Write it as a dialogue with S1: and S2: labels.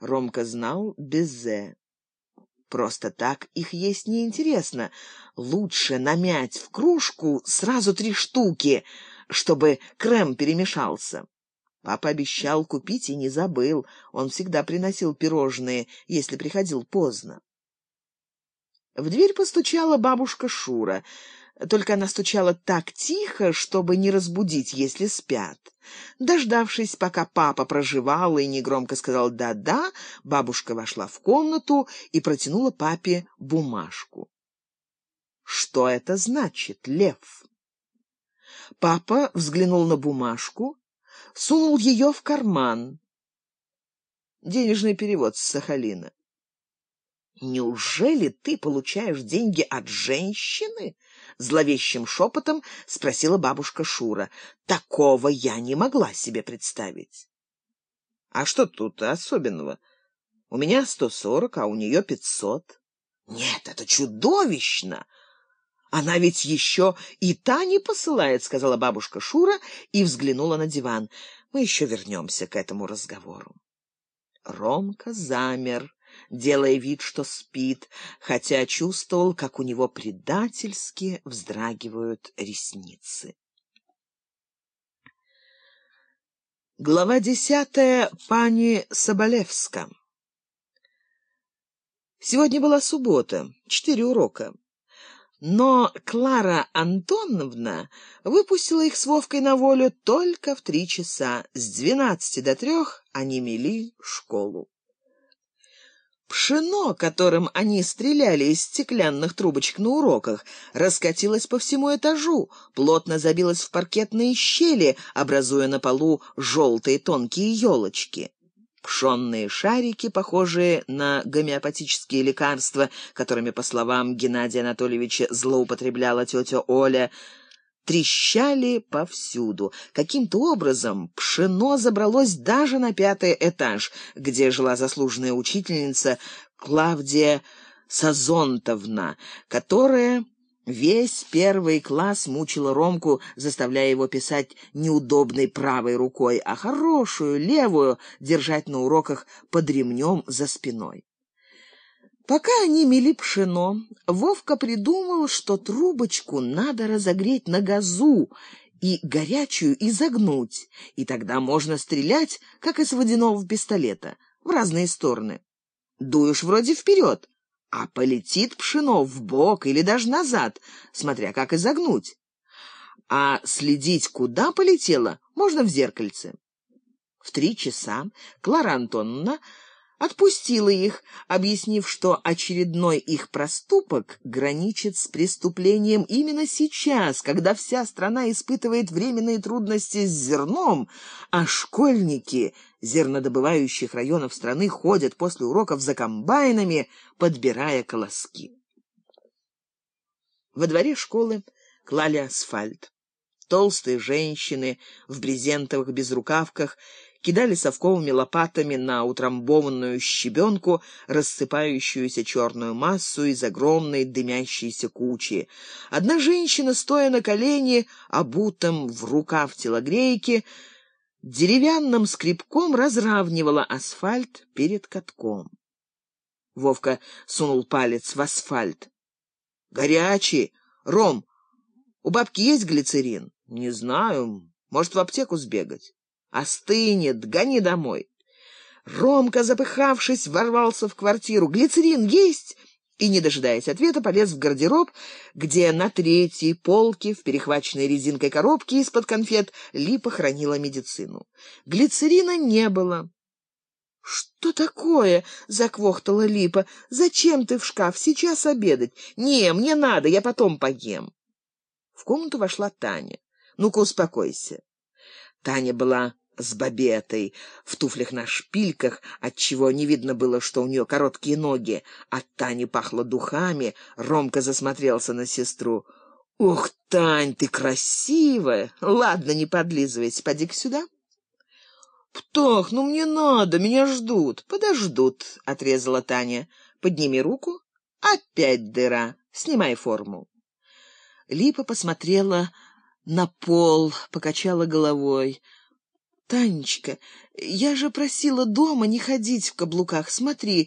S1: Ромка знал безе. Просто так их есть неинтересно. Лучше намять в кружку сразу три штуки, чтобы крем перемешался. Папа обещал купить и не забыл. Он всегда приносил пирожные, если приходил поздно. В дверь постучала бабушка Шура. Только она стучала так тихо, чтобы не разбудить, если спят. Дождавшись, пока папа проживал и негромко сказал «да-да», бабушка вошла в комнату и протянула папе бумажку. «Что это значит, Лев?» Папа взглянул на бумажку, сунул ее в карман. Денежный перевод с Сахалина. «Неужели ты получаешь деньги от женщины?» Зловещим шепотом спросила бабушка Шура. «Такого я не могла себе представить». «А что тут особенного? У меня сто сорок, а у нее пятьсот». «Нет, это чудовищно!» «Она ведь еще и та не посылает», — сказала бабушка Шура и взглянула на диван. «Мы еще вернемся к этому разговору». Ромка замер делая вид, что спит, хотя чувствовал, как у него предательски вздрагивают ресницы. Глава десятая. Пани Соболевска. Сегодня была суббота, четыре урока. Но Клара Антоновна выпустила их с Вовкой на волю только в три часа. С двенадцати до трех они мели школу. Пшено, которым они стреляли из стеклянных трубочек на уроках, раскатилось по всему этажу, плотно забилось в паркетные щели, образуя на полу желтые тонкие елочки. Пшенные шарики, похожие на гомеопатические лекарства, которыми, по словам Геннадия Анатольевича, злоупотребляла тетя Оля, трещали повсюду. Каким-то образом пшено забралось даже на пятый этаж, где жила заслуженная учительница Клавдия Сазонтовна, которая весь первый класс мучила Ромку, заставляя его писать неудобной правой рукой, а хорошую, левую, держать на уроках под ремнем за спиной. Пока они мели пшено, Вовка придумал, что трубочку надо разогреть на газу и горячую изогнуть, и тогда можно стрелять, как из водяного пистолета, в разные стороны. Дуешь вроде вперед, а полетит пшено в бок или даже назад, смотря как изогнуть. А следить, куда полетело, можно в зеркальце. В три часа Клара Антоновна отпустила их, объяснив, что очередной их проступок граничит с преступлением именно сейчас, когда вся страна испытывает временные трудности с зерном, а школьники зернодобывающих районов страны ходят после уроков за комбайнами, подбирая колоски. Во дворе школы клали асфальт. Толстые женщины в брезентовых безрукавках кидали совковыми лопатами на утрамбованную щебенку рассыпающуюся черную массу из огромной дымящейся кучи. Одна женщина, стоя на колени, обутом в рукав телогрейки, деревянным скребком разравнивала асфальт перед катком. Вовка сунул палец в асфальт. «Горячий! Ром, у бабки есть глицерин?» «Не знаю. Может, в аптеку сбегать?» Остынет, гони домой. Ромка, запыхавшись, ворвался в квартиру. «Глицерин есть?» И, не дожидаясь ответа, полез в гардероб, где на третьей полке в перехваченной резинкой коробке из-под конфет Липа хранила медицину. Глицерина не было. «Что такое?» — заквохтала Липа. «Зачем ты в шкаф? Сейчас обедать». «Не, мне надо, я потом поем». В комнату вошла Таня. «Ну-ка, успокойся». Таня была с бабетой, в туфлях на шпильках, отчего не видно было, что у нее короткие ноги. От Тани пахло духами. Ромка засмотрелся на сестру. «Ух, Тань, ты красивая! Ладно, не подлизывайся, поди-ка сюда». «Птах, ну мне надо, меня ждут». «Подождут», — отрезала Таня. «Подними руку». «Опять дыра. Снимай форму». Липа посмотрела на пол, покачала головой. «Танечка, я же просила дома не ходить в каблуках. Смотри,